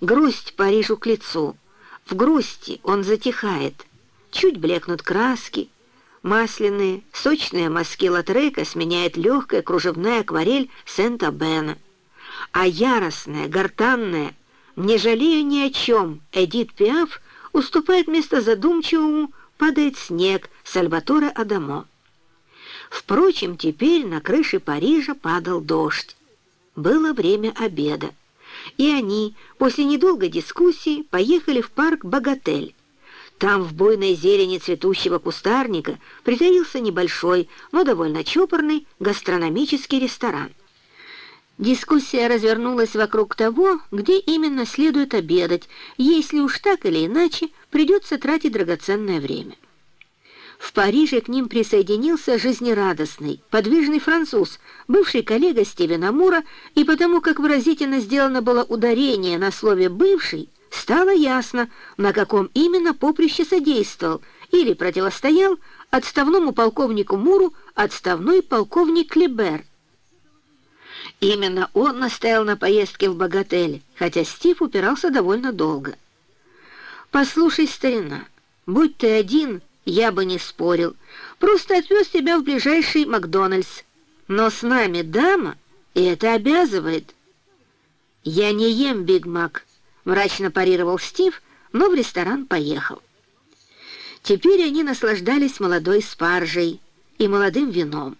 Грусть Парижу к лицу. В грусти он затихает. Чуть блекнут краски. Масляные, сочные мазки Латрека сменяет легкая кружевная акварель Сент-Абена. А яростная, гортанная, не жалея ни о чем, Эдит Пиаф уступает место задумчивому «Падает снег» Сальваторе Адамо. Впрочем, теперь на крыше Парижа падал дождь. Было время обеда, и они после недолгой дискуссии поехали в парк «Богатель». Там в буйной зелени цветущего кустарника притаился небольшой, но довольно чопорный гастрономический ресторан. Дискуссия развернулась вокруг того, где именно следует обедать, если уж так или иначе придется тратить драгоценное время. В Париже к ним присоединился жизнерадостный, подвижный француз, бывший коллега Стивена Мура, и потому как выразительно сделано было ударение на слове «бывший», стало ясно, на каком именно поприще содействовал или противостоял отставному полковнику Муру отставной полковник Клебер. Именно он настоял на поездке в Богатель, хотя Стив упирался довольно долго. «Послушай, старина, будь ты один...» я бы не спорил. Просто отвез тебя в ближайший Макдональдс. Но с нами дама, и это обязывает. Я не ем Биг Мак, мрачно парировал Стив, но в ресторан поехал. Теперь они наслаждались молодой спаржей и молодым вином.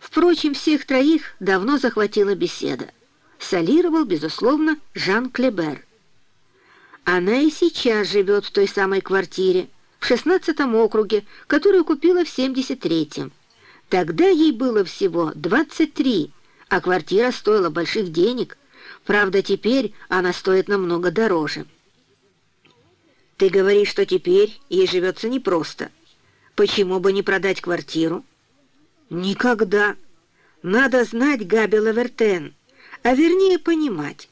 Впрочем, всех троих давно захватила беседа. Солировал, безусловно, Жан Клебер. Она и сейчас живет в той самой квартире, в 16 округе, которую купила в 73-м. Тогда ей было всего 23, а квартира стоила больших денег. Правда, теперь она стоит намного дороже. Ты говоришь, что теперь ей живется непросто. Почему бы не продать квартиру? Никогда. Надо знать Габи Лавертен, а вернее понимать.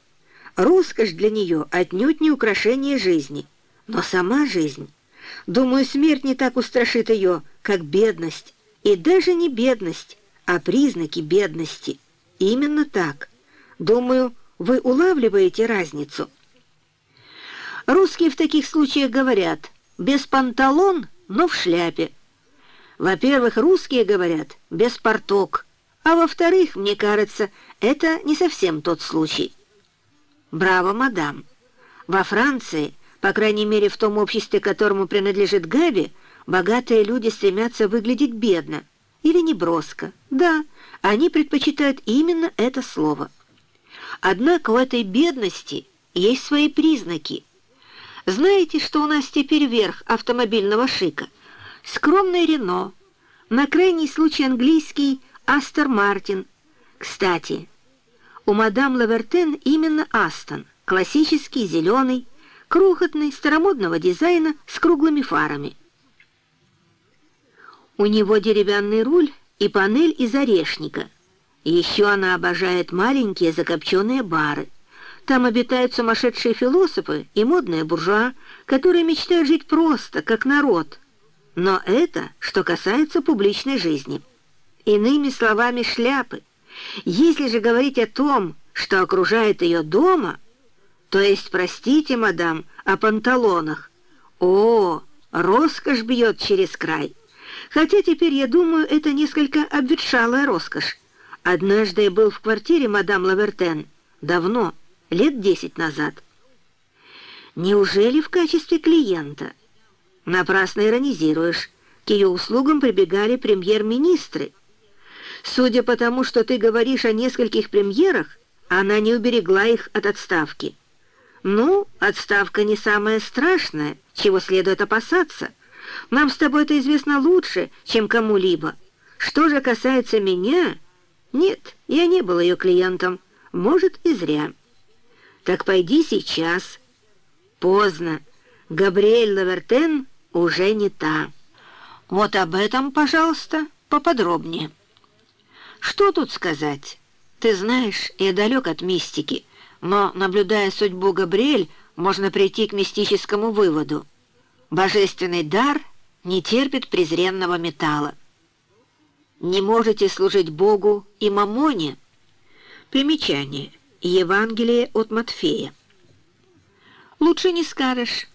Роскошь для нее отнюдь не украшение жизни, но сама жизнь — Думаю, смерть не так устрашит ее, как бедность. И даже не бедность, а признаки бедности. Именно так. Думаю, вы улавливаете разницу. Русские в таких случаях говорят «без панталон, но в шляпе». Во-первых, русские говорят «без порток», а во-вторых, мне кажется, это не совсем тот случай. Браво, мадам. Во Франции по крайней мере, в том обществе, которому принадлежит Габи, богатые люди стремятся выглядеть бедно или неброско. Да, они предпочитают именно это слово. Однако у этой бедности есть свои признаки. Знаете, что у нас теперь верх автомобильного шика? Скромный Рено, на крайний случай английский Астер Мартин. Кстати, у мадам Лавертен именно Астон, классический, зеленый, крохотный, старомодного дизайна с круглыми фарами. У него деревянный руль и панель из орешника. Еще она обожает маленькие закопченные бары. Там обитают сумасшедшие философы и модные буржуа, которые мечтают жить просто, как народ. Но это, что касается публичной жизни. Иными словами, шляпы. Если же говорить о том, что окружает ее дома – то есть, простите, мадам, о панталонах. О, роскошь бьет через край. Хотя теперь, я думаю, это несколько обветшалая роскошь. Однажды я был в квартире мадам Лавертен. Давно, лет десять назад. Неужели в качестве клиента? Напрасно иронизируешь. К ее услугам прибегали премьер-министры. Судя по тому, что ты говоришь о нескольких премьерах, она не уберегла их от отставки. «Ну, отставка не самое страшное, чего следует опасаться. Нам с тобой это известно лучше, чем кому-либо. Что же касается меня...» «Нет, я не был ее клиентом. Может, и зря». «Так пойди сейчас». «Поздно. Габриэль Лавертен уже не та». «Вот об этом, пожалуйста, поподробнее». «Что тут сказать? Ты знаешь, я далек от мистики». Но, наблюдая судьбу Габриэль, можно прийти к мистическому выводу. Божественный дар не терпит презренного металла. Не можете служить Богу и мамоне. Примечание. Евангелие от Матфея. Лучше не скажешь».